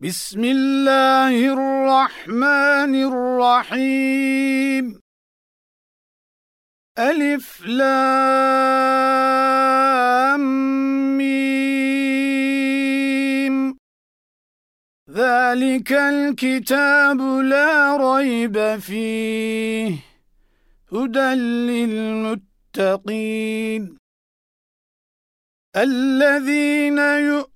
بسم الله الرحمن الرحيم. ألف لام ميم. ذلك الكتاب لا ريب فيه. هدى للمتقين. الذين يؤمنون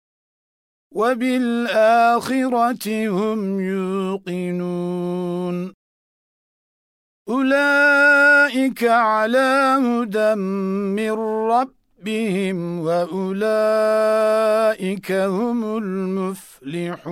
وَبِالْآخِرَةِ هُمْ يُوقِنُونَ. أُولَئِكَ عَلَى هُدًى مِّن رَّبِّهِمْ وَأُولَئِكَ هُمُ الْمُفْلِحُونَ.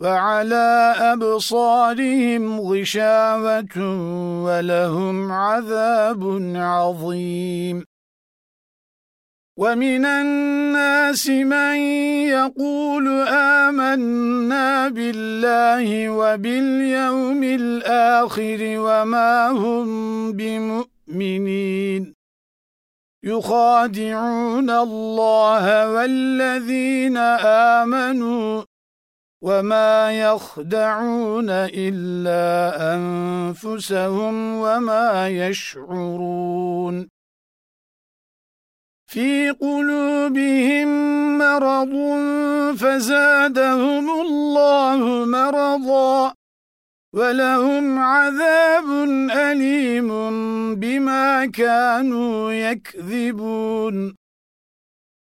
وَعَلَى أَبْصَارِهِمْ غِشَاوَةٌ وَلَهُمْ عَذَابٌ عَظِيمٌ. وَمِنَ النَّاسِ مَن يَقُولُ آمَنَّا بِاللَّهِ وَبِالْيَوْمِ الْآخِرِ وَمَا هُمْ بِمُؤْمِنِينَ. يُخَادِعُونَ اللَّهَ وَالَّذِينَ آمَنُوا وَمَا يَخْدَعُونَ إِلَّا أَنفُسَهُمْ وَمَا يَشْعُرُونَ فِي قُلُوبِهِم مَّرَضٌ فَزَادَهُمُ اللَّهُ مَرَضًا وَلَهُمْ عَذَابٌ أَلِيمٌ بِمَا كَانُوا يَكْذِبُونَ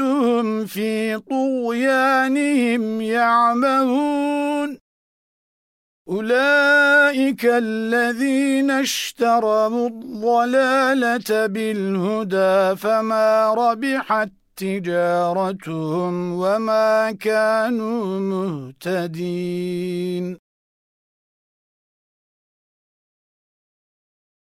وَيَمُدُّهُمْ فِي طُغْيَانِهِمْ يَعْمَهُونَ. أُولَئِكَ الَّذِينَ اشْتَرَوُا الضَّلَالَةَ بِالْهُدَى فَمَا رَبِحَتْ تِجَارَتُهُمْ وَمَا كَانُوا مُهْتَدِينَ.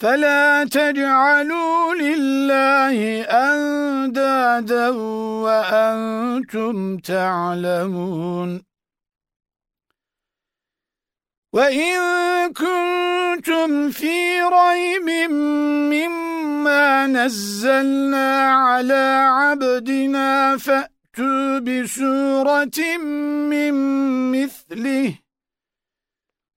فلا تجعلوا لله أندادا وأنتم تعلمون. وَإِن كُنتُمْ فِي رَيْبٍ مِّمَّا نَزَّلْنَا عَلَى عَبْدِنَا فَأْتُوا بِسُورَةٍ مِّن مِّثْلِهِ.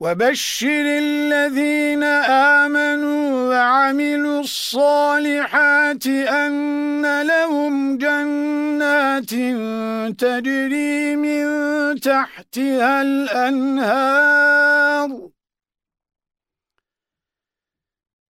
وَبَشِّرِ الَّذِينَ آمَنُوا وَعَمِلُوا الصَّالِحَاتِ أَنَّ لَهُمْ جَنَّاتٍ تَجْرِي مِنْ تَحْتِهَا الْأَنْهَارُ.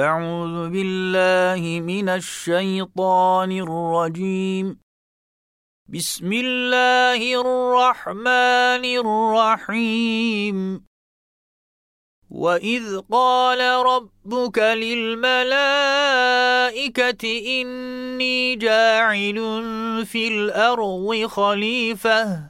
أعوذ بالله من الشيطان الرجيم. بسم الله الرحمن الرحيم. وإذ قال ربك للملائكة إني جاعل في الأرض خليفةً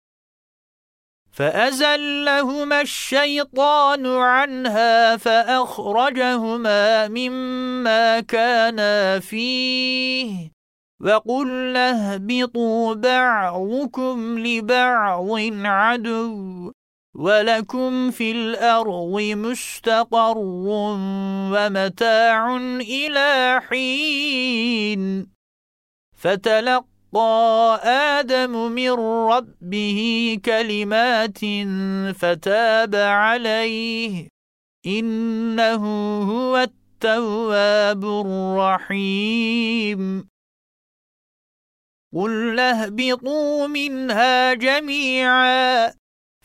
فأزلهما الشيطان عنها فأخرجهما مما كانا فيه. وقلنا اهبطوا بعضكم لبعض عدو ولكم في الأرض مستقر ومتاع إلى حين. فتلقى آدم من ربه كلمات فتاب عليه إنه هو التواب الرحيم قل اهبطوا منها جميعا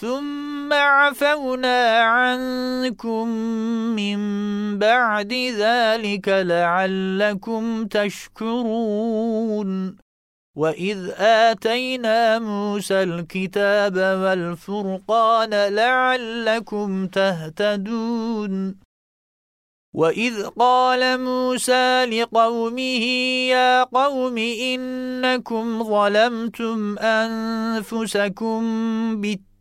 ثم عفونا عنكم من بعد ذلك لعلكم تشكرون. وإذ آتينا موسى الكتاب والفرقان لعلكم تهتدون. وإذ قال موسى لقومه يا قوم إنكم ظلمتم أنفسكم بالتالي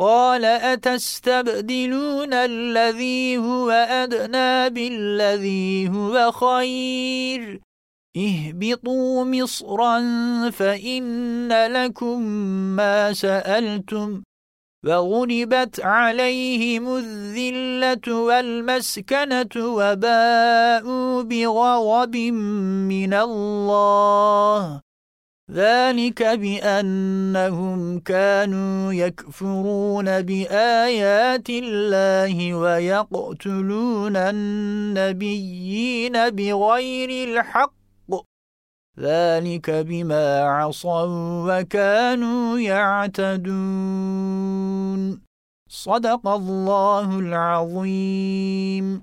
قال أتستبدلون الذي هو أدنى بالذي هو خير؟ اهبطوا مصرا فإن لكم ما سألتم. وغربت عليهم الذلة والمسكنة وباءوا بغضب من الله. ذلك بأنهم كانوا يكفرون بآيات الله ويقتلون النبيين بغير الحق. ذلك بما عصوا وكانوا يعتدون. صدق الله العظيم.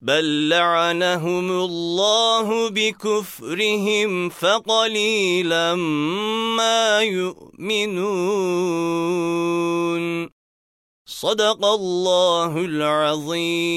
بل لعنهم الله بكفرهم فقليلا ما يؤمنون. صدق الله العظيم.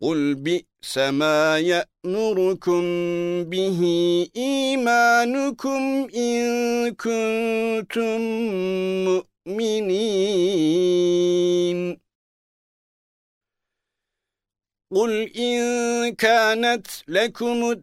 قُلْ بِئْسَ مَا يَأْمُرُكُمْ بِهِ إِيمَانُكُمْ إِن كُنتُم مُّؤْمِنِينَ قُلْ إِن كَانَتْ لَكُمُ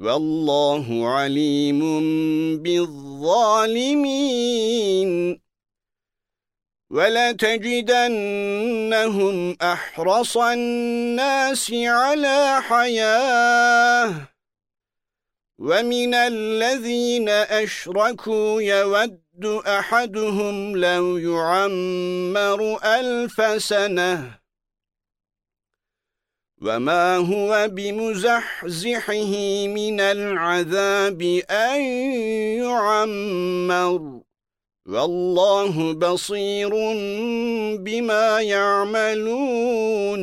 والله عليم بالظالمين. ولتجدنهم أحرص الناس على حياة. ومن الذين أشركوا يود أحدهم لو يعمر ألف سنة. وَمَا هُوَ بِمُزَحْزِحِهِ مِنَ الْعَذَابِ أَنْ يُعَمَّرُ وَاللَّهُ بَصِيرٌ بِمَا يَعْمَلُونَ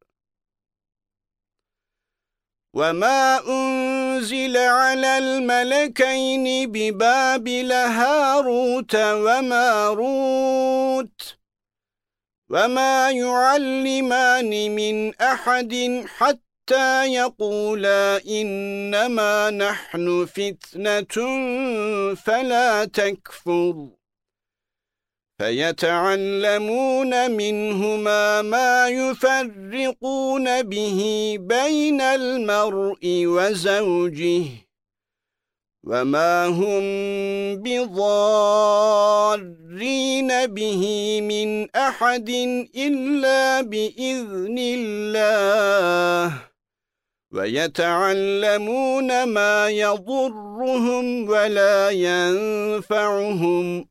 وَمَا أُنْزِلَ عَلَى الْمَلَكَيْنِ بِبَابِلَ هَارُوتَ وَمَارُوتَ وَمَا يُعَلِّمَانِ مِنْ أَحَدٍ حَتَّى يَقُولَا إِنَّمَا نَحْنُ فِتْنَةٌ فَلَا تَكْفُرْ فَيَتَعَلَّمُونَ مِنْهُمَا مَا يُفَرِّقُونَ بِهِ بَيْنَ الْمَرْءِ وَزَوْجِهِ وَمَا هُمْ بِضَارِّينَ بِهِ مِنْ أَحَدٍ إِلَّا بِإِذْنِ اللَّهِ وَيَتَعَلَّمُونَ مَا يَضُرُّهُمْ وَلَا يَنفَعُهُمْ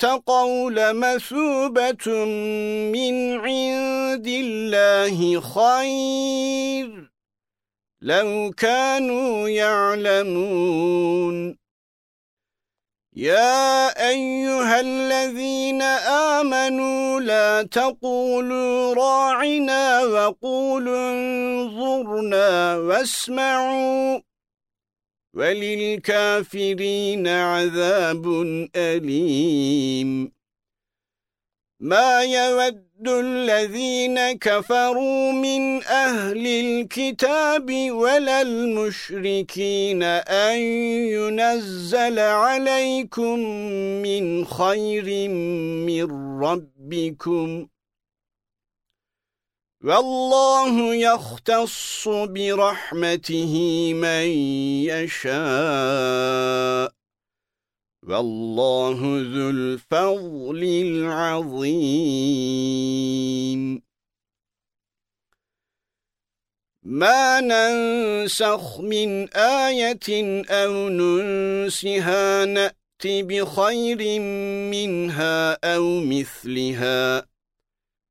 اتقوا لمثوبة من عند الله خير. لو كانوا يعلمون. يا أيها الذين آمنوا لا تقولوا راعنا وقولوا انظرنا واسمعوا. وَلِلْكَافِرِينَ عَذَابٌ أَلِيمٌ. مَا يَوَدُّ الَّذِينَ كَفَرُوا مِنْ أَهْلِ الْكِتَابِ وَلَا الْمُشْرِكِينَ أَنْ يُنَزَّلَ عَلَيْكُمْ مِنْ خَيْرٍ مِنْ رَبِّكُمْ. وَاللَّهُ يَخْتَصُّ بِرَحْمَتِهِ مَن يَشَاءُ. وَاللَّهُ ذُو الْفَضْلِ الْعَظِيمِ. مَا نَنسَخْ مِنْ آيَةٍ أَوْ نُنْسِهَا نَأْتِ بِخَيْرٍ مِنْهَا أَوْ مِثْلِهَا.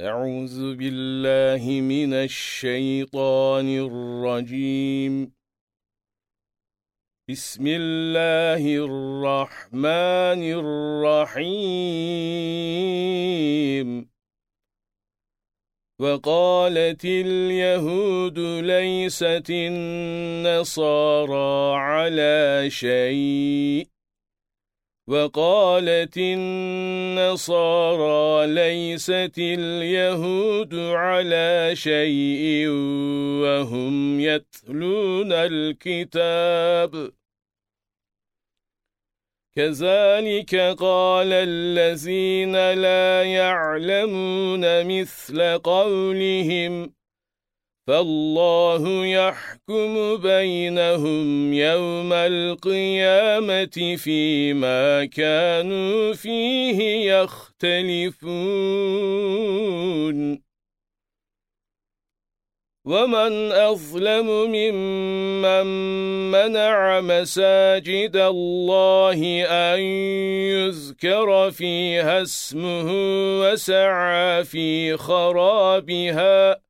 أعوذ بالله من الشيطان الرجيم. بسم الله الرحمن الرحيم. وقالت اليهود ليست النصارى على شيء. وقالت النصارى ليست اليهود على شيء وهم يتلون الكتاب. كذلك قال الذين لا يعلمون مثل قولهم فالله يحكم بينهم يوم القيامة فيما كانوا فيه يختلفون. ومن أظلم ممن منع مساجد الله أن يذكر فيها اسمه وسعى في خرابها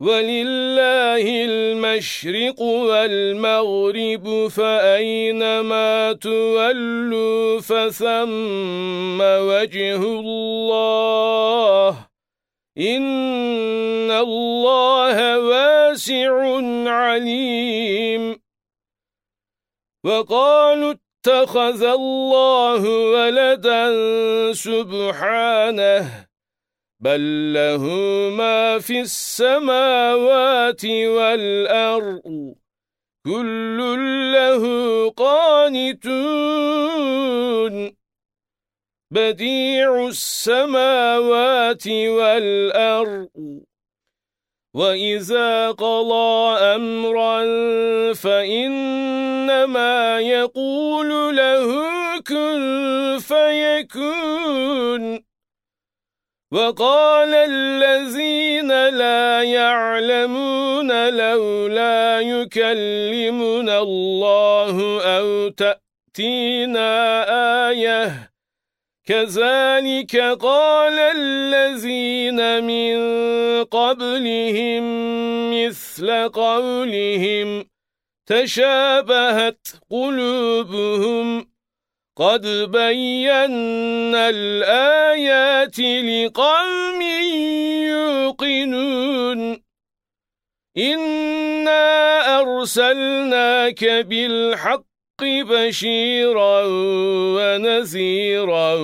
وَلِلَّهِ الْمَشْرِقُ وَالْمَغْرِبُ فَأَيْنَمَا تُوَلُّوا فَثَمَّ وَجْهُ اللَّهِ. إِنَّ اللَّهَ وَاسِعٌ عَلِيمٌ. وَقَالُوا اتَّخَذَ اللَّهُ وَلَدًا سُبْحَانَهُ. بل له ما في السماوات والأرض كل له قانتون بديع السماوات والأرض وَإِذَا قَضَى أَمْرًا فَإِنَّمَا يَقُولُ لَهُ كُن فَيَكُونُ وَقَالَ الَّذِينَ لَا يَعْلَمُونَ لَوْلَا يُكَلِّمُنَا اللَّهُ أَوْ تَأْتِينَا آيَةٌ. كَذَلِكَ قَالَ الَّذِينَ مِن قَبْلِهِم مِّثْلَ قَوْلِهِمْ تَشَابَهَتْ قُلُوبُهُمْ قد بينا الآيات لقوم يوقنون إنا أرسلناك بالحق بشيرا ونذيرا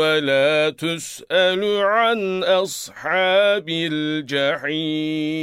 ولا تسأل عن أصحاب الجحيم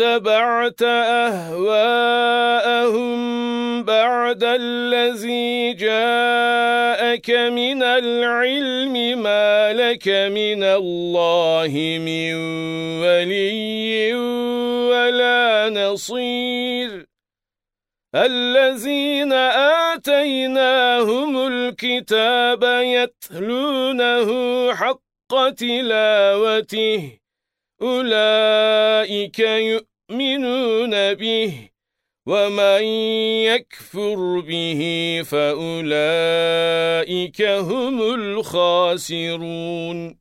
اتبعت أهواءهم بعد الذي جاءك من العلم ما لك من الله من ولي ولا نصير. الذين آتيناهم الكتاب يتلونه حق تلاوته. أولئك يؤمنون به ومن يكفر به فأولئك هم الخاسرون.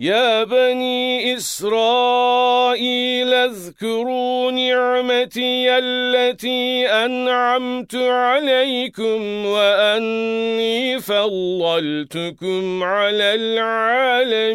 يا بني إسرائيل اذكروا نعمتي التي أنعمت عليكم وأني فضلتكم على العالمين.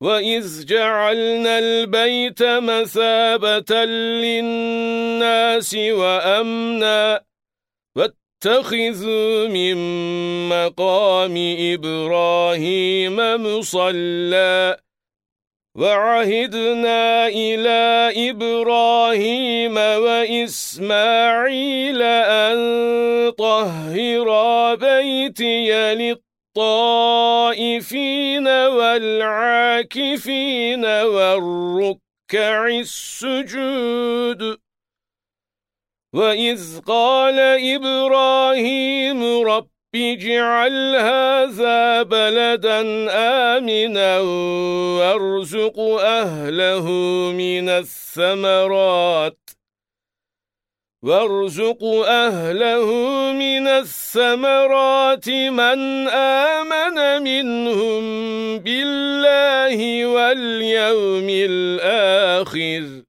وَإِذْ جَعَلْنَا الْبَيْتَ مَثَابَةً لِلنَّاسِ وَأَمْنًا اتخذوا من مقام إبراهيم مصلى وعهدنا إلى إبراهيم وإسماعيل أن طهر بيتي للطائفين والعاكفين والركع السجود. وَإِذْ قَالَ إِبْرَاهِيمُ رَبِّ اجْعَلْ هَذَا بَلَدًا آمِنًا وَارْزُقْ أَهْلَهُ مِنَ الثَّمَرَاتِ. وارزق أهله من الثمرات من آمن منهم بالله واليوم الآخر.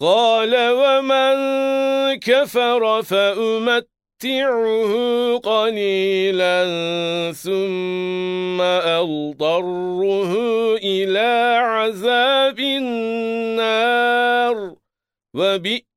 قال ومن كفر فأمتعه قليلا ثم أضطره إلى عذاب النار. وبئ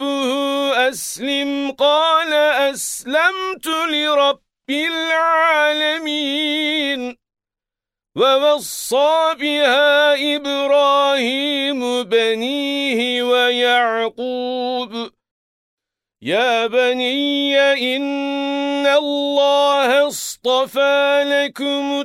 رَبُّهُ أَسْلِمْ. قَالَ أَسْلَمْتُ لِرَبِّ الْعَالَمِينَ. وَوَصَّى بِهَا إِبْرَاهِيمُ بَنِيهِ وَيَعْقُوبُ. يَا بَنِيَّ إِنَّ اللَّهَ اصْطَفَى لَكُمُ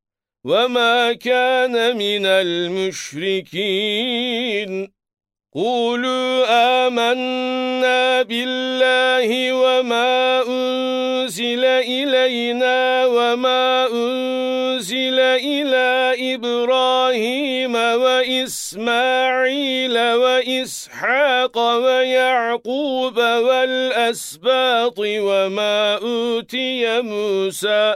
وَمَا كَانَ مِنَ الْمُشْرِكِينَ. قُولُوا آمَنَّا بِاللَّهِ وَمَا أُنْزِلَ إِلَيْنَا وَمَا أُنْزِلَ إِلَى إِبْرَاهِيمَ وَإِسْمَاعِيلَ وَإِسْحَاقَ وَيَعْقُوبَ وَالْأَسْبَاطِ وَمَا أُوتِيَ مُوسَى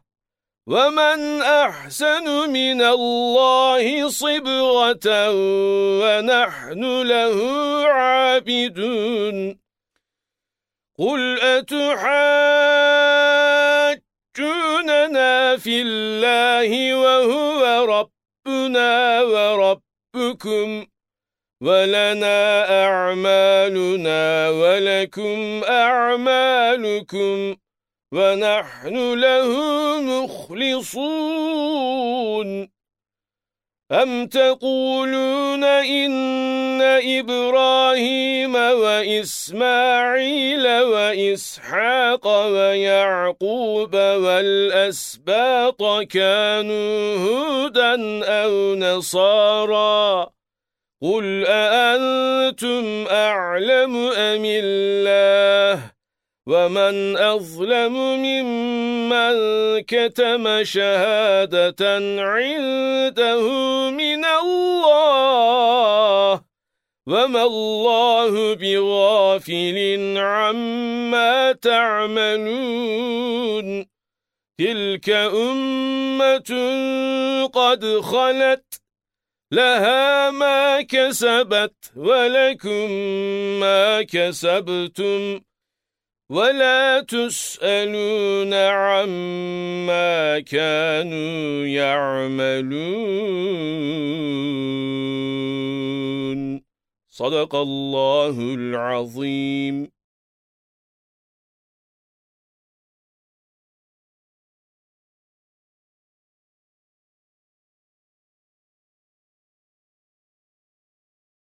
وَمَنْ أَحْسَنُ مِنَ اللَّهِ صِبْغَةً وَنَحْنُ لَهُ عَابِدُونَ. قُلْ أَتُحَاجُّونَنَا فِي اللَّهِ وَهُوَ رَبُّنَا وَرَبُّكُمْ وَلَنَا أَعْمَالُنَا وَلَكُمْ أَعْمَالُكُمْ. وَنَحْنُ لَهُ مُخْلِصُونَ. أَمْ تَقُولُونَ إِنَّ إِبْرَاهِيمَ وَإِسْمَاعِيلَ وَإِسْحَاقَ وَيَعْقُوبَ وَالْأَسْبَاطَ كَانُوا هُودًا أَوْ نَصَارَى قُلْ أَأَنْتُمْ أَعْلَمُ أَمِ اللَّهُ؟ وَمَنْ أَظْلَمُ مِمَّنْ كَتَمَ شَهَادَةً عِندَهُ مِنَ اللَّهِ وَمَا اللَّهُ بِغَافِلٍ عَمَّا تَعْمَلُونَ. تِلْكَ أُمَّةٌ قَدْ خَلَتْ لَهَا مَا كَسَبَتْ وَلَكُمْ مَا كَسَبْتُمْ. وَلَا تُسْأَلُونَ عَمَّا كَانُوا يَعْمَلُونَ. صدق الله العظيم.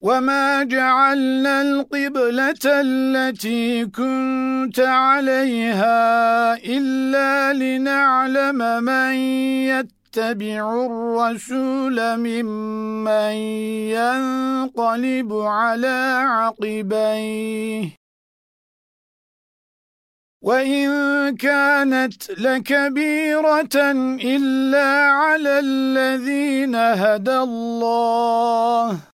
وَمَا جَعَلْنَا الْقِبْلَةَ الَّتِي كُنْتَ عَلَيْهَا إِلَّا لِنَعْلَمَ مَنْ يَتَّبِعُ الرَّسُولَ مِمَّنْ يَنْقَلِبُ عَلَى عَقِبَيْهِ وَإِنْ كَانَتْ لَكَبِيرَةً إِلَّا عَلَى الَّذِينَ هَدَى اللَّهُ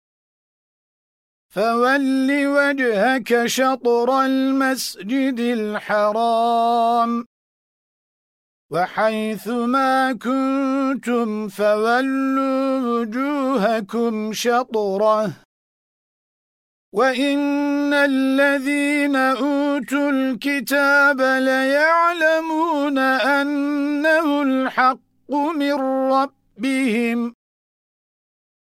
فَوَلِّ وَجْهَكَ شَطْرَ الْمَسْجِدِ الْحَرَامِ. وَحَيْثُ مَا كُنتُمْ فَوَلُّوا وُجُوهَكُمْ شَطْرَهُ. وَإِنَّ الَّذِينَ أُوتُوا الْكِتَابَ لَيَعْلَمُونَ أَنَّهُ الْحَقُّ مِنْ رَبِّهِمْ. رَبِّهِمْ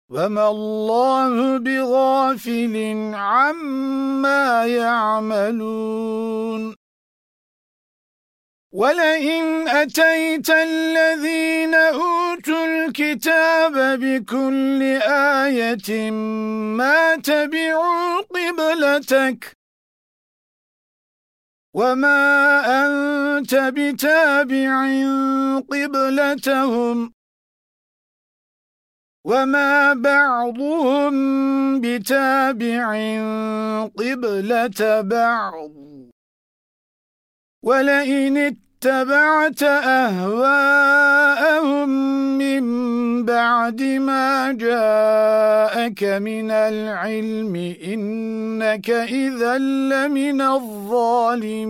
وَمَا اللَّهُ بِغَافِلٍ عَمَّا يَعْمَلُونَ وَلَئِنْ أَتَيْتَ الَّذِينَ أُوتُوا الْكِتَابَ بِكُلِّ آيَةٍ مَا تَبِعُوا قِبْلَتَكَ وَمَا أَنْتَ بِتَابِعٍ قِبْلَتَهُمْ وَمَا بَعْضُهُمْ بِتَابِعٍ قِبْلَةَ بَعْضٍ وَلَئِنِ اتَّبَعْتَ أَهْوَاءَهُمْ مِنْ بَعْدِ مَا جَاءَكَ مِنَ الْعِلْمِ إِنَّكَ إِذًا لَّمِنَ الظَّالِمِينَ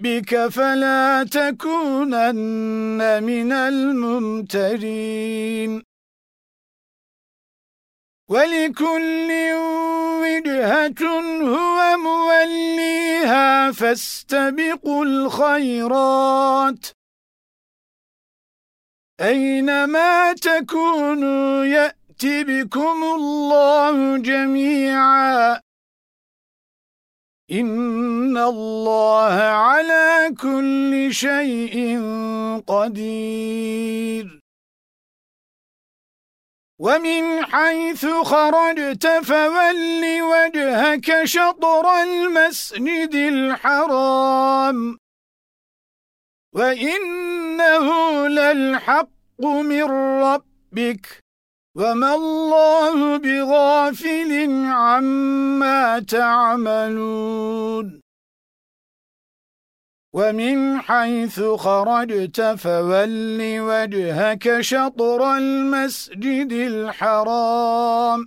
رَبِّكَ فَلَا تَكُونَنَّ مِنَ الْمُمْتَرِينَ. وَلِكُلٍّ وِجْهَةٌ هُوَ مُوَلِّيهَا فَاسْتَبِقُوا الْخَيْرَاتِ. أَيْنَمَا تَكُونُوا يَأْتِ بِكُمُ اللَّهُ جَمِيعًا. إِنَّ اللَّهَ عَلَى كُلِّ شَيْءٍ قَدِيرٌ. وَمِنْ حَيْثُ خَرَجْتَ فَوَلِّ وَجْهَكَ شَطْرَ الْمَسْجِدِ الْحَرَامِ. وَإِنَّهُ لَلْحَقُّ مِنْ رَبِّكَ. وَمَا اللَّهُ بِغَافِلٍ عَمَّا تَعْمَلُونَ وَمِنْ حَيْثُ خَرَجْتَ فَوَلِّ وَجْهَكَ شَطْرَ الْمَسْجِدِ الْحَرَامِ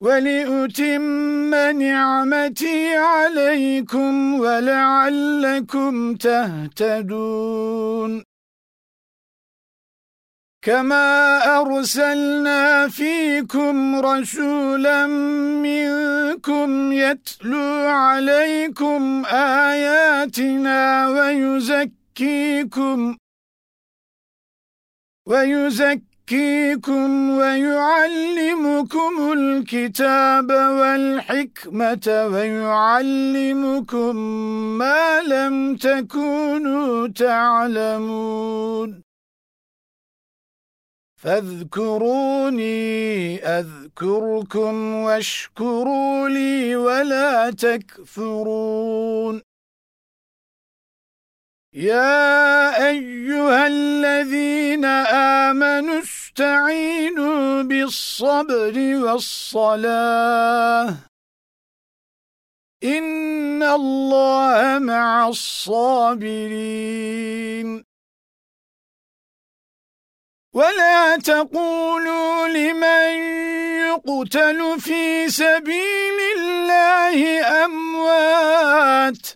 وَلِأُتِمَّ نِعْمَتِي عَلَيْكُمْ وَلَعَلَّكُمْ تَهْتَدُونَ. كَمَا أَرْسَلْنَا فِيكُمْ رَسُولًا مِنْكُمْ يَتْلُو عَلَيْكُمْ آيَاتِنَا وَيُزَكِّيكُمْ وَيُزَكِّيكُمْ وَيُعَلِّمُكُمُ الْكِتَابَ وَالْحِكْمَةَ وَيُعَلِّمُكُم مَّا لَمْ تَكُونُوا تَعْلَمُونَ. فاذكروني أذكركم واشكروا لي ولا تكفرون. يا أيها الذين آمنوا استعينوا بالصبر والصلاة. إن الله مع الصابرين. ولا تقولوا لمن يقتل في سبيل الله أموات.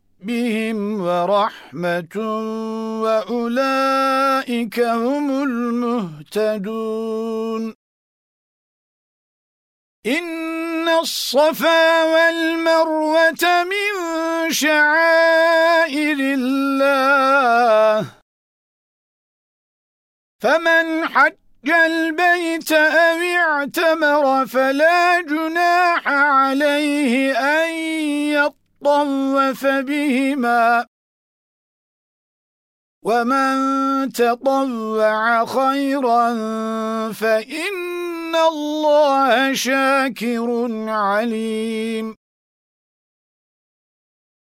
ربهم ورحمة وأولئك هم المهتدون. إن الصفا والمروة من شعائر الله. فمن حج البيت أو اعتمر فلا جناح عليه أن يطوف بهما ومن تطوع خيرا فإن الله شاكر عليم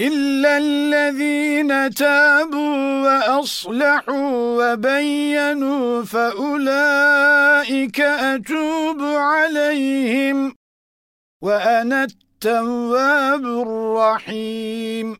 إلا الذين تابوا وأصلحوا وبينوا فأولئك أتوب عليهم وأنا التواب الرحيم.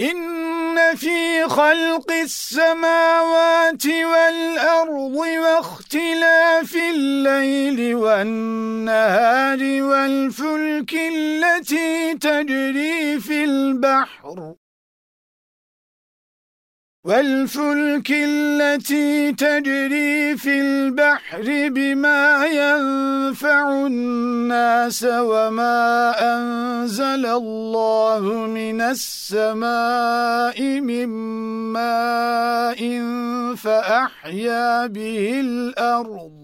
إن في خلق السماوات والأرض واختلاف الليل والنهار والفلك التي تجري في البحر. والفلك التي تجري في البحر بما ينفع الناس وما أنزل الله من السماء من ماء فأحيا به الأرض.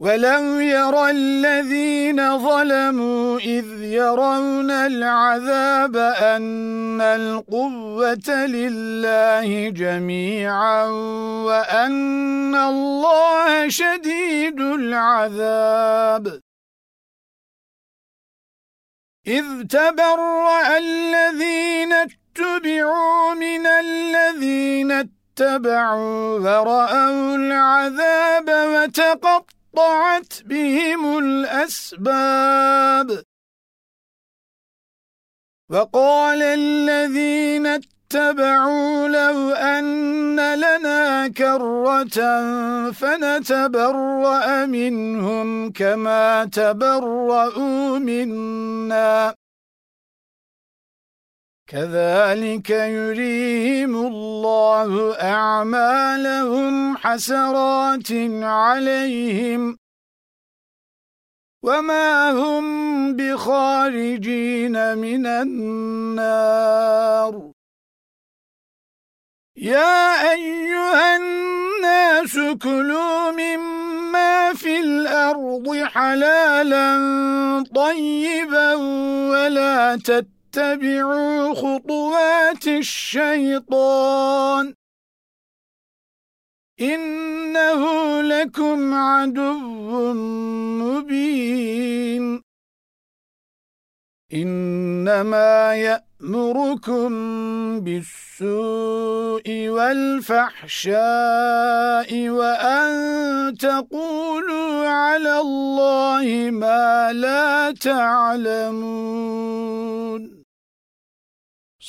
ولو يرى الذين ظلموا إذ يرون العذاب أن القوة لله جميعا وأن الله شديد العذاب. إذ تبرأ الذين اتبعوا من الذين اتبعوا ورأوا العذاب وتقطعوا قطعت بهم الأسباب. وقال الذين اتبعوا لو أن لنا كرة فنتبرأ منهم كما تبرؤوا منا. كذلك يريهم الله أعمالهم حسرات عليهم وما هم بخارجين من النار. يا أيها الناس كلوا مما في الأرض حلالا طيبا ولا تتبعوا خطوات الشيطان. إنه لكم عدو مبين. إنما يأمركم بالسوء والفحشاء وأن تقولوا على الله ما لا تعلمون.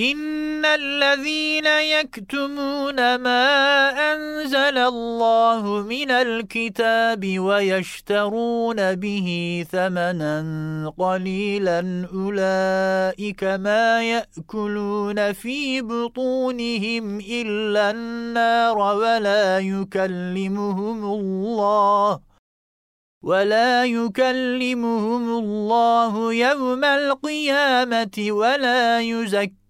إن الذين يكتمون ما أنزل الله من الكتاب ويشترون به ثمنا قليلا أولئك ما يأكلون في بطونهم إلا النار ولا يكلمهم الله ولا يكلمهم الله يوم القيامة ولا يزكي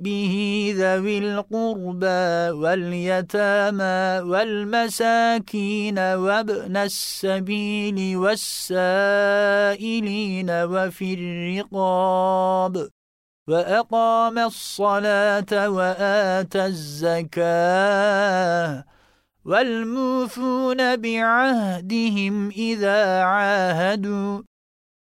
به ذوي القربى واليتامى والمساكين وابن السبيل والسائلين وفي الرقاب وأقام الصلاة وآتى الزكاة والموفون بعهدهم إذا عاهدوا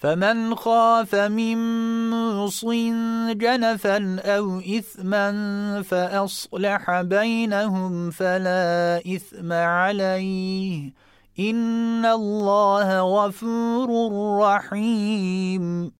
فمن خاف من موص جنفا أو إثما فأصلح بينهم فلا إثم عليه. إن الله غفور رحيم.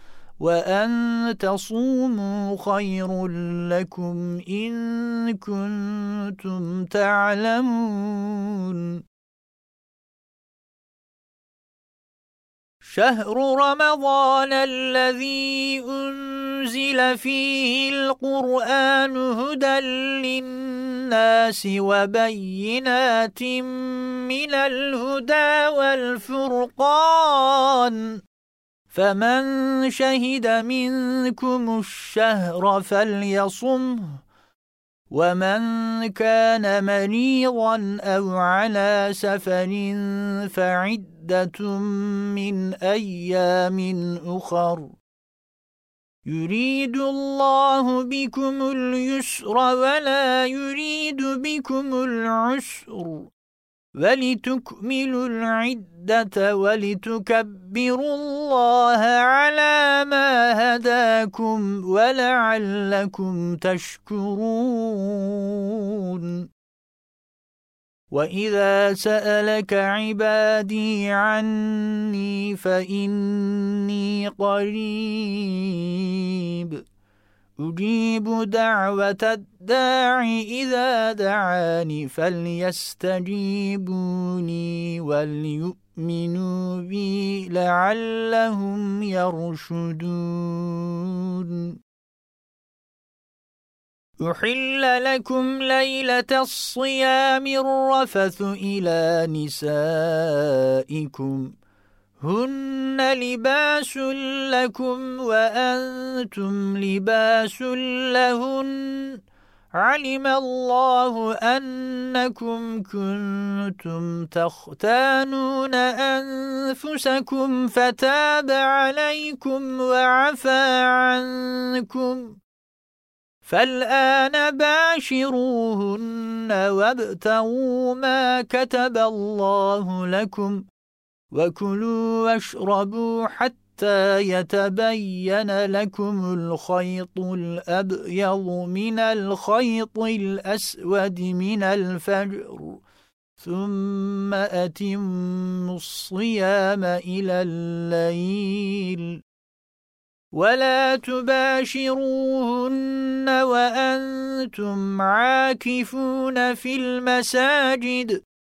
وأن تصوموا خير لكم إن كنتم تعلمون. شهر رمضان الذي أنزل فيه القرآن هدى للناس وبينات من الهدى والفرقان. فمن شهد منكم الشهر فليصمه ومن كان مريضا أو على سفر فعدة من أيام أخر يريد الله بكم اليسر ولا يريد بكم العسر ولتكملوا العدة ولتكبروا الله على ما هداكم ولعلكم تشكرون. وإذا سألك عبادي عني فإني قريب أجيب دعوة الداع إذا دعاني فليستجيبوني وليؤمنوا ليؤمنوا بي لعلهم يرشدون. أحل لكم ليلة الصيام الرفث إلى نسائكم. هن لباس لكم وأنتم لباس لهن. علم الله أنكم كنتم تختانون أنفسكم فتاب عليكم وعفى عنكم فالآن باشروهن وابتغوا ما كتب الله لكم وكلوا واشربوا حتى حتى يتبين لكم الخيط الأبيض من الخيط الأسود من الفجر ثم أتموا الصيام إلى الليل. ولا تباشروهن وأنتم عاكفون في المساجد.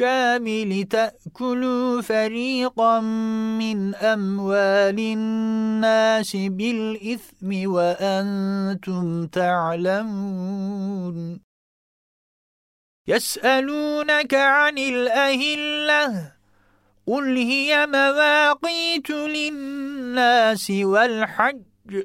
الحكام لتأكلوا فريقا من أموال الناس بالإثم وأنتم تعلمون. يسألونك عن الأهلة قل هي مواقيت للناس والحج.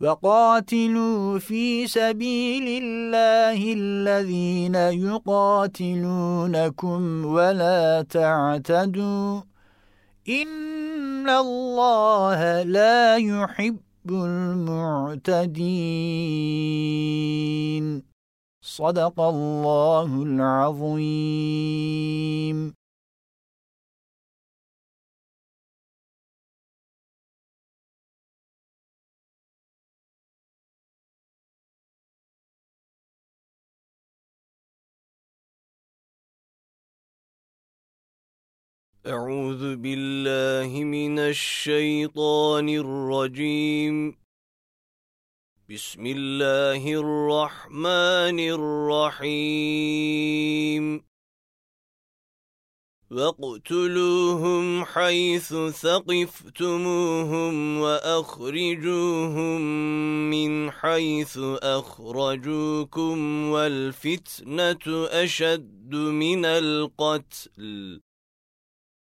وقاتلوا في سبيل الله الذين يقاتلونكم ولا تعتدوا. إن الله لا يحب المعتدين. صدق الله العظيم. أعوذ بالله من الشيطان الرجيم. بسم الله الرحمن الرحيم. واقتلوهم حيث ثقفتموهم وأخرجوهم من حيث أخرجوكم والفتنة أشد من القتل.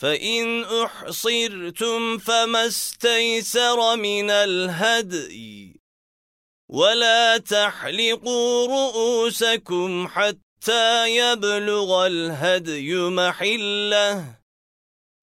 فإن أحصرتم فما استيسر من الهدي. ولا تحلقوا رؤوسكم حتى يبلغ الهدي محلة.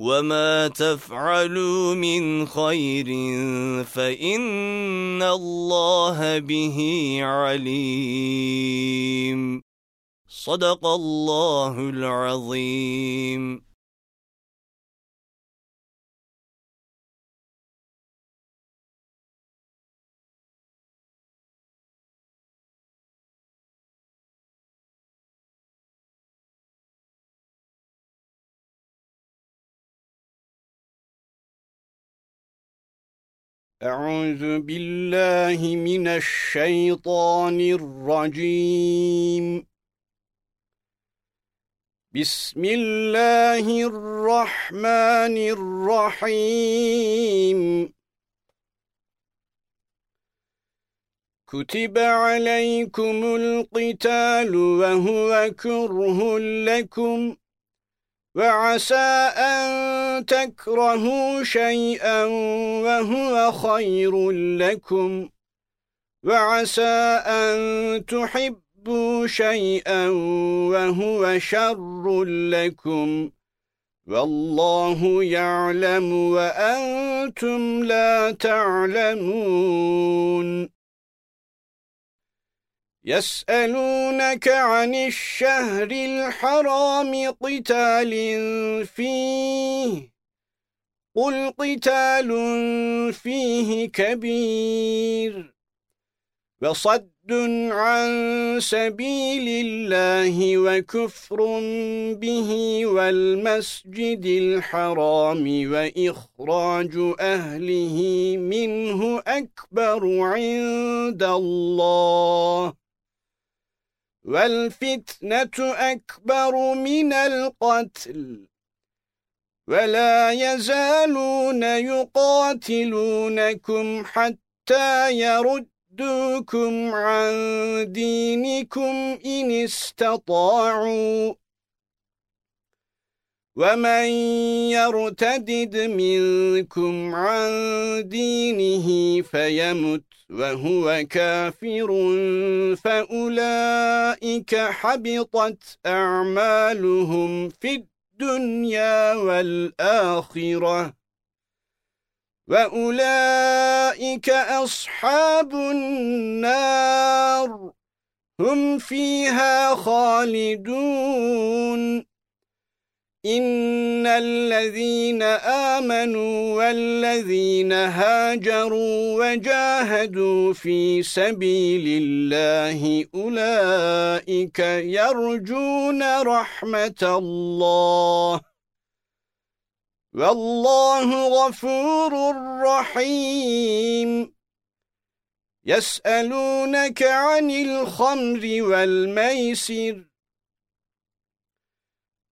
وما تفعلوا من خير فإن الله به عليم صدق الله العظيم أعوذ بالله من الشيطان الرجيم. بسم الله الرحمن الرحيم. كتب عليكم القتال وهو كره لكم. وعسى أن تكرهوا شيئا وهو خير لكم. وعسى أن تحبوا شيئا وهو شر لكم. والله يعلم وأنتم لا تعلمون. يسألونك عن الشهر الحرام قتال فيه. قل قتال فيه كبير وصد عن سبيل الله وكفر به والمسجد الحرام وإخراج أهله منه أكبر عند الله. والفتنة أكبر من القتل. ولا يزالون يقاتلونكم حتى يردوكم عن دينكم إن استطاعوا. وَمَن يَرْتَدِدْ مِنكُمْ عَن دِينِهِ فَيَمُتْ وَهُوَ كَافِرٌ فَأُولَئِكَ حَبِطَتْ أَعْمَالُهُمْ فِي الدُّنْيَا وَالْآخِرَةِ. وَأُولَئِكَ أَصْحَابُ النَّارِ. هُمْ فِيهَا خَالِدُونَ. إِنَّ الَّذِينَ آمَنُوا وَالَّذِينَ هَاجَرُوا وَجَاهَدُوا فِي سَبِيلِ اللَّهِ أُولَئِكَ يَرْجُونَ رَحْمَةَ اللَّهِ وَاللَّهُ غَفُورٌ رَّحِيمٌ يَسْأَلُونَكَ عَنِ الْخَمْرِ وَالْمَيْسِرِ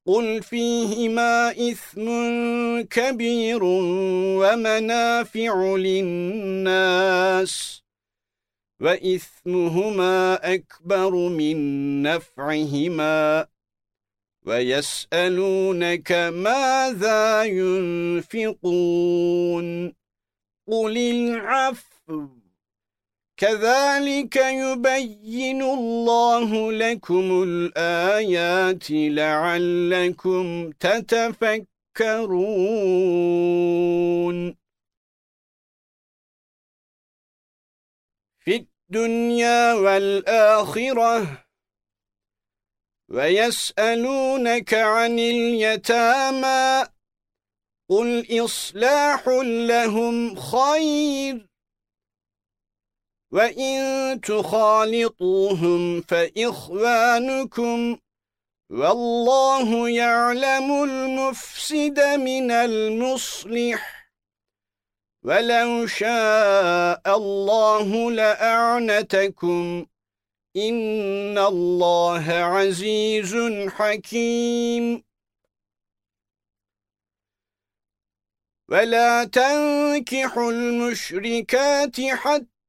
قُلْ فِيهِمَا إِثْمٌ كَبِيرٌ وَمَنَافِعُ لِلنَّاسِ وَإِثْمُهُمَا أَكْبَرُ مِنْ نَفْعِهِمَا وَيَسْأَلُونَكَ مَاذَا يُنْفِقُونَ قُلِ الْعَفْوَ كَذَلِكَ يُبَيِّنُ اللَّهُ لَكُمُ الْآيَاتِ لَعَلَّكُمْ تَتَفَكَّرُونَ. فِي الدُّنْيَا وَالْآخِرَةِ وَيَسْأَلُونَكَ عَنِ الْيَتَامَى قُلْ إِصْلَاحٌ لَهُمْ خَيْرٌ. وَإِن تُخَالِطُوهُمْ فَإِخْوَانُكُمْ وَاللَّهُ يَعْلَمُ الْمُفْسِدَ مِنَ الْمُصْلِحِ وَلَوْ شَاءَ اللَّهُ لَأَعْنَتَكُمْ إِنَّ اللَّهَ عَزِيزٌ حَكِيمٌ. وَلَا تَنكِحُوا الْمُشْرِكَاتِ حَتَّى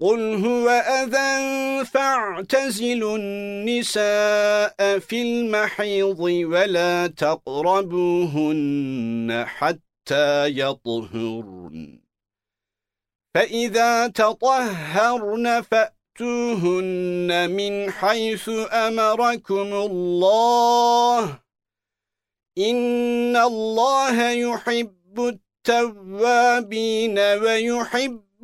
قل هو أذى فاعتزلوا النساء في المحيض ولا تقربوهن حتى يطهرن فإذا تطهرن فأتوهن من حيث أمركم الله إن الله يحب التوابين ويحب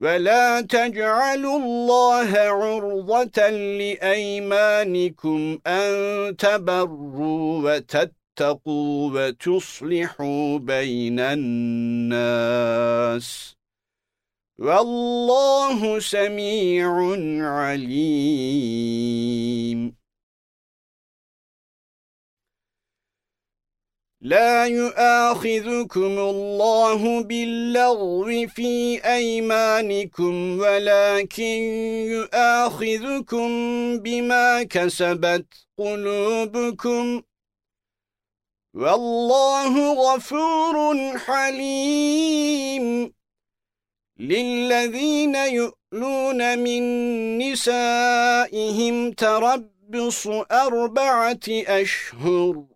ولا تجعلوا الله عرضة لأيمانكم أن تبروا وتتقوا وتصلحوا بين الناس والله سميع عليم لا يؤاخذكم الله باللغو في أيمانكم ولكن يؤاخذكم بما كسبت قلوبكم. والله غفور حليم. للذين يؤلون من نسائهم تربص أربعة أشهر.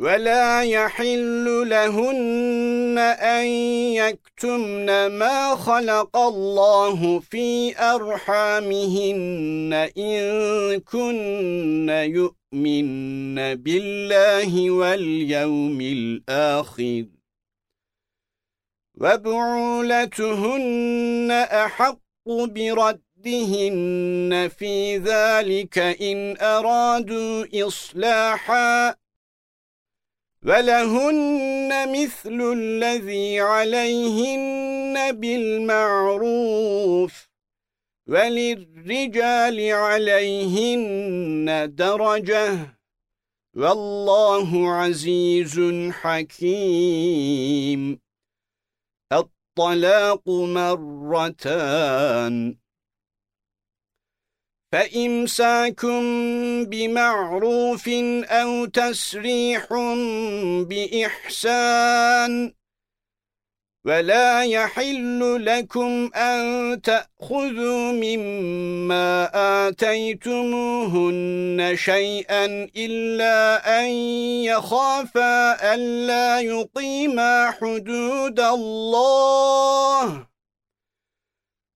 ولا يحل لهن أن يكتمن ما خلق الله في أرحامهن إن كن يؤمن بالله واليوم الآخر وبعولتهن أحق بردهن في ذلك إن أرادوا إصلاحاً وَلَهُنَّ مِثْلُ الَّذِي عَلَيْهِنَّ بِالْمَعْرُوفِ وَلِلرِّجَالِ عَلَيْهِنَّ دَرَجَةٌ. وَاللَّهُ عَزِيزٌ حَكِيمٌ. الطلاق مرتان. فَإِمْسَاكٌ بِمَعْرُوفٍ أَوْ تَسْرِيحٌ بِإِحْسَانٍ وَلَا يَحِلُّ لَكُمْ أَن تَأْخُذُوا مِمَّا آتَيْتُمُوهُنَّ شَيْئًا إِلَّا أَن يَخَافَا أَلَّا يُقِيمَا حُدُودَ اللَّهِ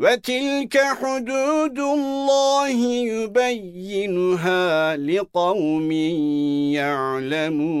وَتِلْكَ حُدُودُ اللَّهِ يُبَيِّنُهَا لِقَوْمٍ يَعْلَمُونَ.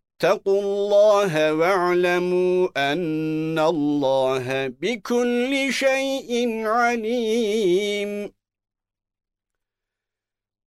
وَاتَّقُوا اللَّهَ وَاعْلَمُوا أَنَّ اللَّهَ بِكُلِّ شَيْءٍ عَلِيمٌ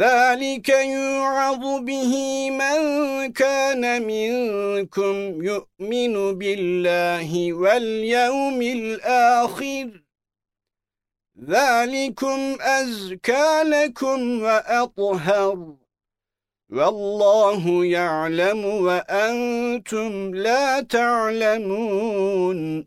ذَلِكَ يُوعَظُ بِهِ مَنْ كَانَ مِنْكُمْ يُؤْمِنُ بِاللَّهِ وَالْيَوْمِ الْآخِرِ. ذَلِكُمْ أَزْكَى لَكُمْ وَأَطْهَرُ. وَاللَّهُ يَعْلَمُ وَأَنْتُمْ لَا تَعْلَمُونَ.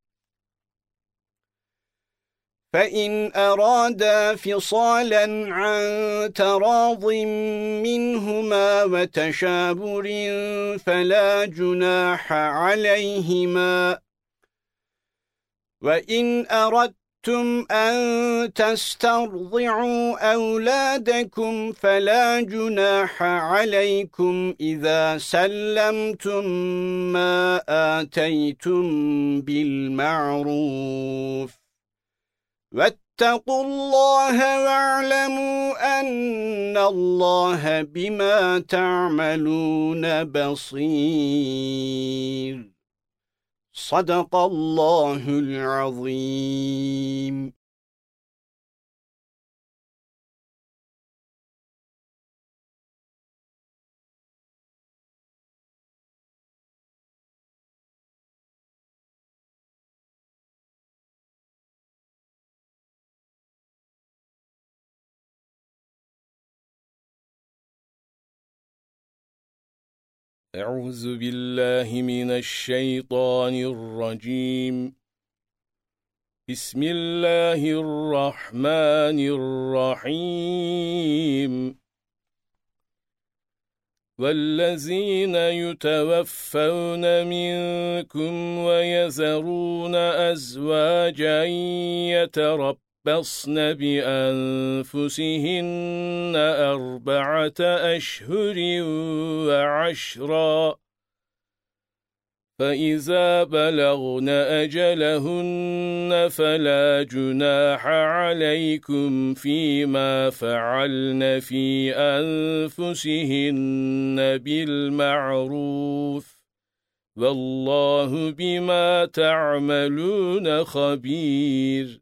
فَإِنْ أَرَادَا فِصَالًا عَنْ تَرَاضٍ مِنْهُمَا وَتَشَابُرٍ فَلَا جُنَاحَ عَلَيْهِمَا. وَإِنْ أَرَدْتُمْ أَنْ تَسْتَرْضِعُوا أَوْلَادَكُمْ فَلَا جُنَاحَ عَلَيْكُمْ إِذَا سَلَّمْتُمْ مَا آتَيْتُمْ بِالْمَعْرُوفِ. وَاتَّقُوا اللَّهَ وَاعْلَمُوا أَنَّ اللَّهَ بِمَا تَعْمَلُونَ بَصِيرٌ. صَدَقَ اللَّهُ الْعَظِيمُ. أعوذ بالله من الشيطان الرجيم. بسم الله الرحمن الرحيم. والذين يتوفون منكم ويذرون أزواجا يتربون يتربصن بأنفسهن أربعة أشهر وعشرا فإذا بلغن أجلهن فلا جناح عليكم فيما فعلن في أنفسهن بالمعروف والله بما تعملون خبير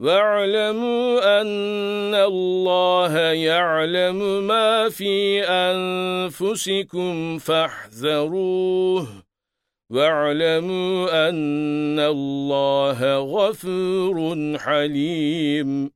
واعلموا أن الله يعلم ما في أنفسكم فاحذروه. واعلموا أن الله غفور حليم.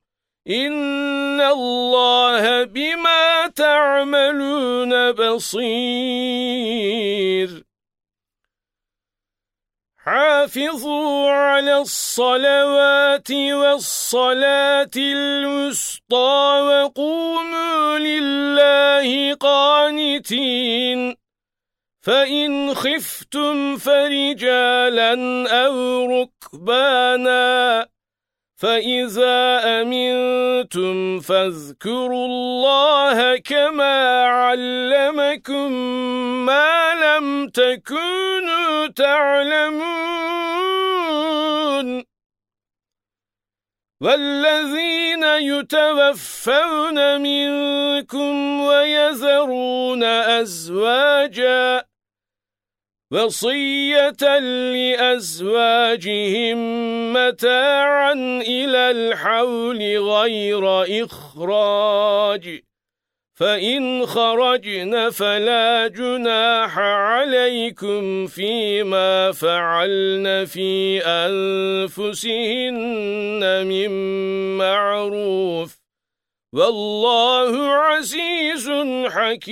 إِنَّ اللَّهَ بِمَا تَعْمَلُونَ بَصِيرٌ. حافظوا على الصلوات والصلاة الوسطى وقوموا لله قانتين. فإن خفتم فرجالا أو ركبانا. فَإِذَا أَمِنْتُمْ فَاذْكُرُوا اللَّهَ كَمَا عَلَّمَكُمْ مَا لَمْ تَكُونُوا تَعْلَمُونَ وَالَّذِينَ يُتَوَفَّوْنَ مِنكُمْ وَيَذَرُونَ أَزْوَاجًا وصية لأزواجهم متاعا إلى الحول غير إخراج. فإن خرجن فلا جناح عليكم فيما فعلن في أنفسهن من معروف. والله عزيز حكيم.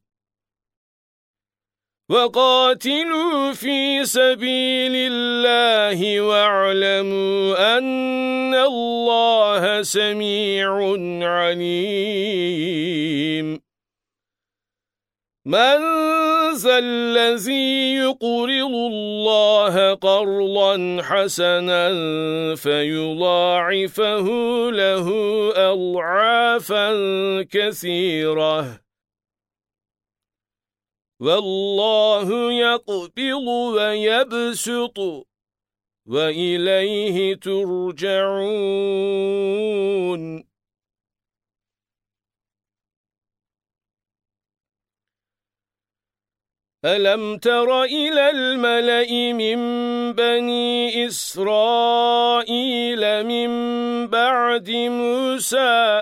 وَقَاتِلُوا فِي سَبِيلِ اللَّهِ وَاعْلَمُوا أَنَّ اللَّهَ سَمِيعٌ عَلِيمٌ. مَنْ ذا الذي يقرض الله قرضا حسنا فيضاعفه له أضعافا كثيرة. والله يقبض ويبسط وإليه ترجعون. أَلَمْ تَرَ إِلَى الْمَلَإِ مِنْ بَنِي إِسْرَائِيلَ مِنْ بَعْدِ مُوسَى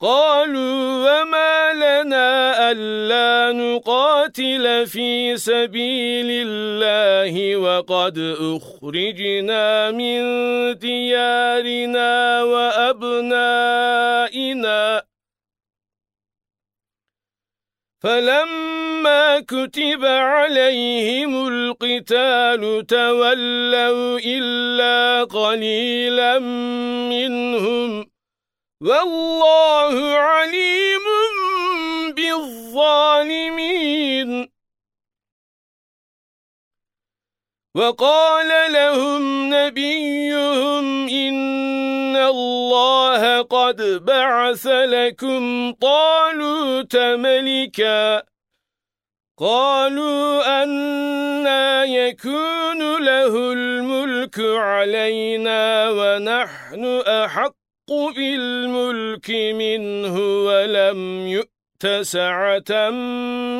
قالوا وما لنا ألا نقاتل في سبيل الله وقد أخرجنا من ديارنا وأبنائنا. فَلَمَّا كُتِبَ عَلَيْهِمُ الْقِتَالُ تَوَلَّوْا إِلَّا قَلِيلًا مِنْهُمْ. وَاللَّهُ عَلِيمٌ بِالظَّالِمِينَ. وَقَالَ لَهُمْ نَبِيُّهُمْ إِنَّ اللَّهَ قَدْ بَعَثَ لَكُمْ طَالُوتَ مَلِكًا. قَالُوا أَنَّى يَكُونُ لَهُ الْمُلْكُ عَلَيْنَا وَنَحْنُ أَحَقُّ بِالْمُلْكِ مِنْهُ وَلَمْ يُؤْتَ سَعَةً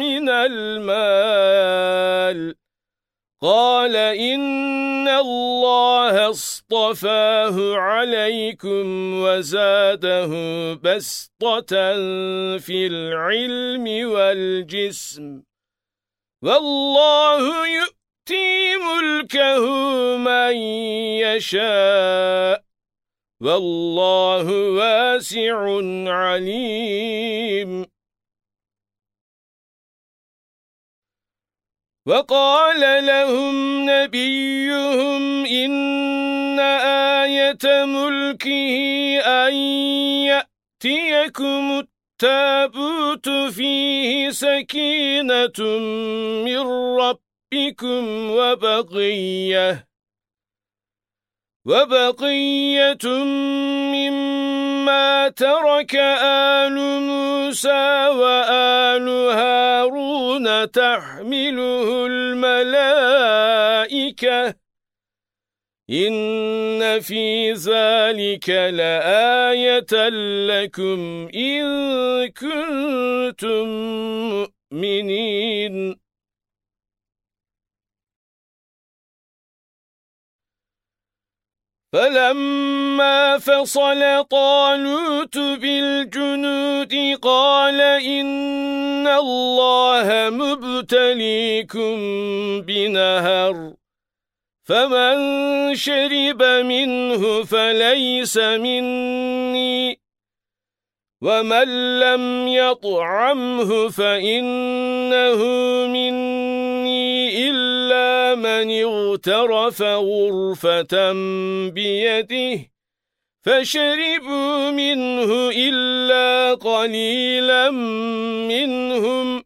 مِنَ الْمَالِ. قال إن الله اصطفاه عليكم وزاده بسطة في العلم والجسم. والله يؤتي ملكه من يشاء. والله واسع عليم. وقال لهم نبيهم إن آية ملكه أن يأتيكم التابوت فيه سكينة من ربكم وبقية. وَبَقِيَّةٌ مِّمَّا تَرَكَ آلُ مُوسَى وَآلُ هَارُونَ تَحْمِلُهُ الْمَلَائِكَةُ. إِنَّ فِي ذَلِكَ لَآيَةً لَكُمْ إِن كُنتُم مُّؤْمِنِينَ. فَلَمَّا فَصَلَ طَالُوتُ بِالْجُنُودِ قَالَ إِنَّ اللَّهَ مُبْتَلِيكُم بِنَهَرٍ فَمَن شَرِبَ مِنْهُ فَلَيْسَ مِنِّي وَمَن لَّمْ يَطْعَمْهُ فَإِنَّهُ مِنِّي إِلَّا مَنِ اغْتَرَفَ غُرْفَةً بِيَدِهِ فَشَرِبُوا مِنْهُ إِلَّا قَلِيلًا مِنْهُمْ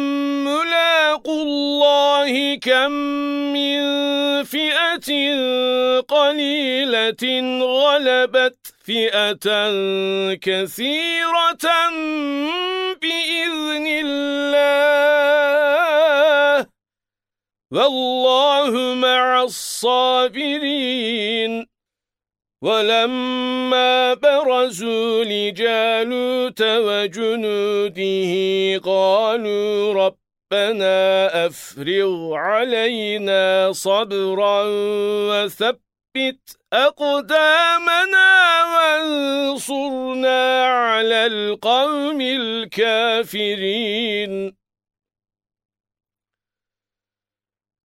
ملاقوا الله كم من فئة قليلة غلبت فئة كثيرة بإذن الله. والله مع الصابرين. ولما برزوا لجالوت وجنوده قالوا ربنا أفرغ علينا صبرا وثبت أقدامنا وانصرنا على القوم الكافرين.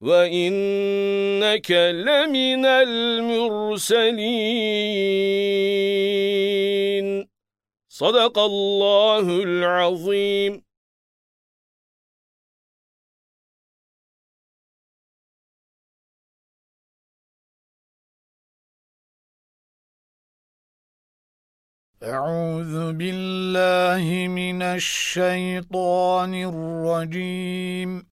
وَإِنَّكَ لَمِنَ الْمُرْسَلِينَ. صدق الله العظيم. أعوذ بالله من الشيطان الرجيم.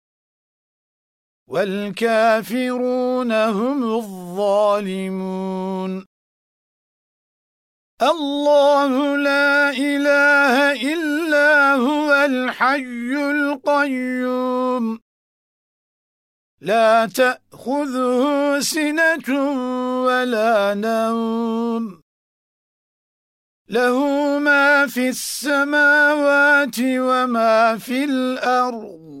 والكافرون هم الظالمون. الله لا إله إلا هو الحي القيوم. لا تأخذه سنة ولا نوم. له ما في السماوات وما في الأرض.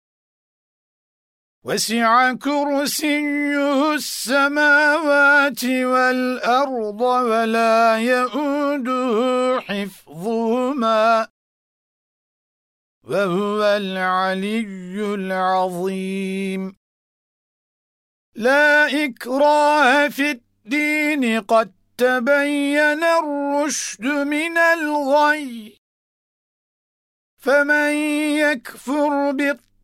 وسع كرسيه السماوات والأرض ولا يؤده حفظهما. وهو العلي العظيم. لا إكراه في الدين قد تبين الرشد من الغي. فمن يكفر بالطبع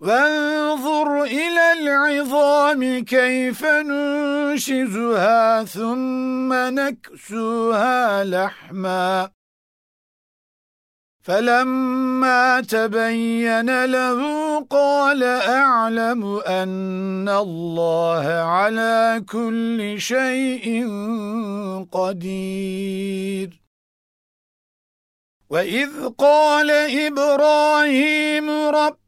وانظر إلى العظام كيف ننشزها ثم نكسوها لحما. فلما تبين له قال أعلم أن الله على كل شيء قدير. وإذ قال إبراهيم رب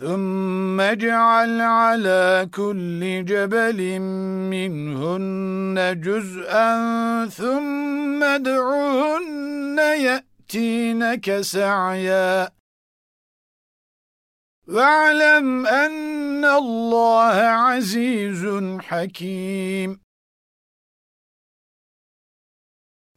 ثم اجعل على كل جبل منهن جزءا ثم ادعهن يأتينك سعيا. واعلم أن الله عزيز حكيم.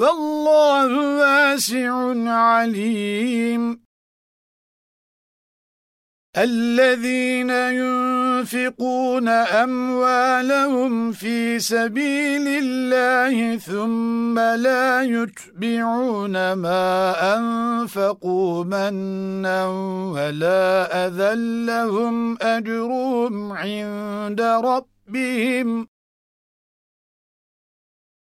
والله واسع عليم. الذين ينفقون أموالهم في سبيل الله ثم لا يتبعون ما أنفقوا منا ولا أذلهم أجرهم عند ربهم.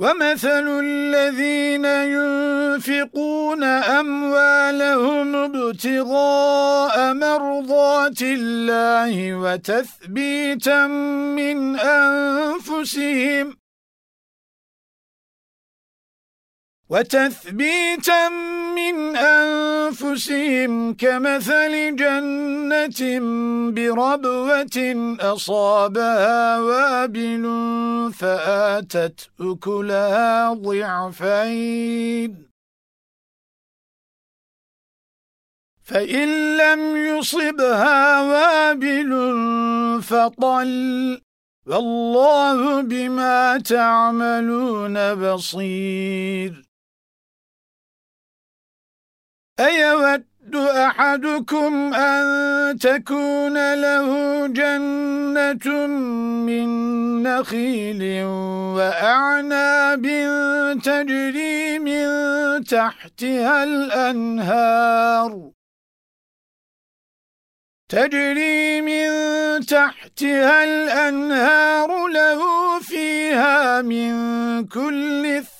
وَمَثَلُ الَّذِينَ يُنفِقُونَ أَمْوَالَهُمْ ابْتِغَاءَ مَرْضَاتِ اللَّهِ وَتَثْبِيتًا مِنْ أَنفُسِهِمْ وتثبيتا من أنفسهم كمثل جنة بربوة أصابها وابل فآتت أكلها ضعفين. فإن لم يصبها وابل فطل. والله بما تعملون بصير. أيود أحدكم أن تكون له جنة من نخيل وأعناب تجري من تحتها الأنهار. تجري من تحتها الأنهار له فيها من كل الثمرات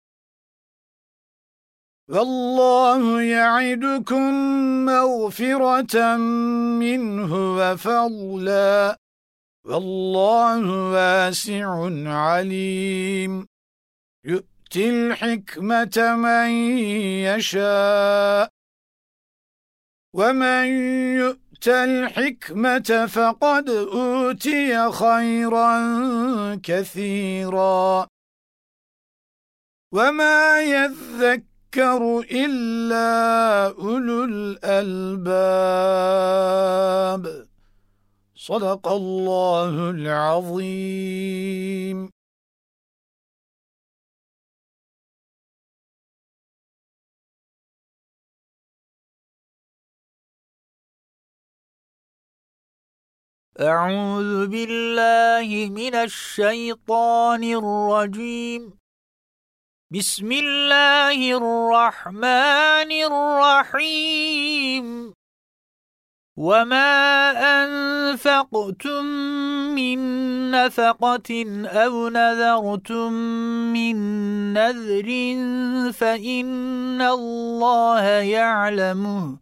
والله يعدكم مغفرة منه وفضلا. والله واسع عليم. يؤتي الحكمة من يشاء. ومن يؤت الحكمة فقد أوتي خيرا كثيرا. وما يذكر يذكر إلا أولو الألباب. صدق الله العظيم. أعوذ بالله من الشيطان الرجيم. بسم الله الرحمن الرحيم. وما أنفقتم من نفقة أو نذرتم من نذر فإن الله يعلمه.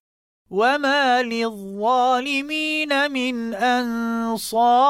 وما للظالمين من أنصار.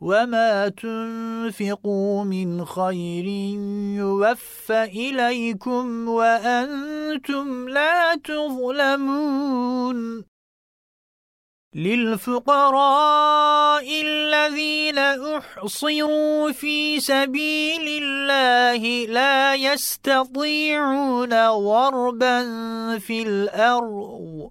وما تنفقوا من خير يوفى إليكم وأنتم لا تظلمون للفقراء الذين أحصروا في سبيل الله لا يستطيعون ضربا في الأرض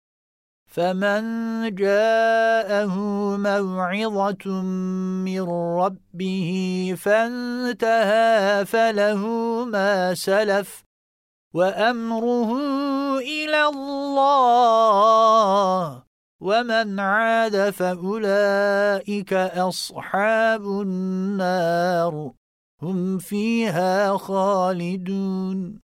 فمن جاءه موعظة من ربه فانتهى فله ما سلف وأمره إلى الله ومن عاد فأولئك أصحاب النار هم فيها خالدون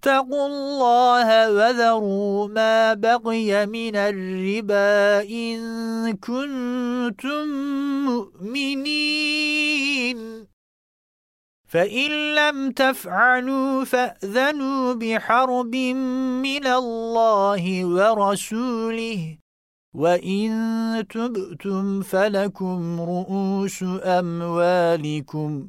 اتقوا الله وذروا ما بقي من الربا إن كنتم مؤمنين. فإن لم تفعلوا فأذنوا بحرب من الله ورسوله وَإِن تُبْتُمْ فَلَكُمْ رُؤُوسُ أَمْوَالِكُمْ.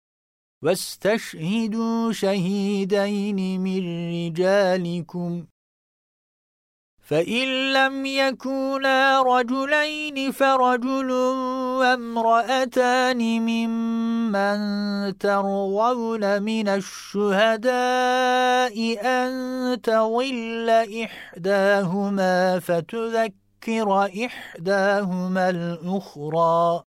واستشهدوا شهيدين من رجالكم. فإن لم يكونا رجلين فرجل وامرأتان ممن ترضون من الشهداء أن تضل إحداهما فتذكر إحداهما الأخرى.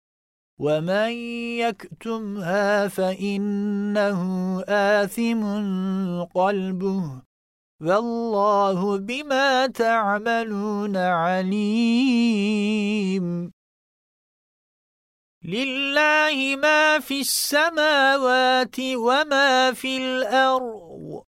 وَمَن يَكْتُمْهَا فَإِنَّهُ آثِمٌ قَلْبُهُ وَاللَّهُ بِمَا تَعْمَلُونَ عَلِيمٌ. لِلَّهِ مَا فِي السَّمَاوَاتِ وَمَا فِي الْأَرْضِ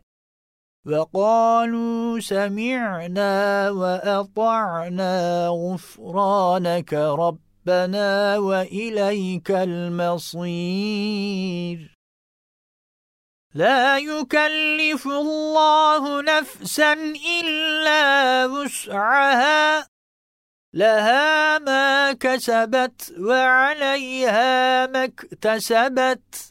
وقالوا سمعنا وأطعنا غفرانك ربنا وإليك المصير. لا يكلف الله نفسا إلا وسعها لها ما كسبت وعليها ما اكتسبت.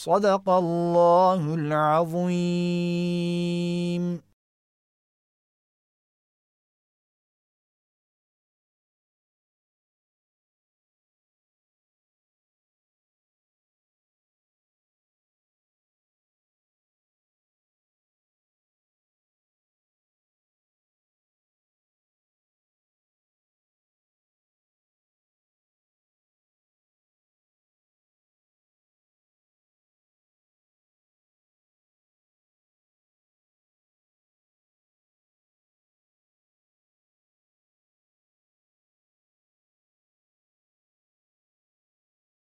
صدق الله العظيم.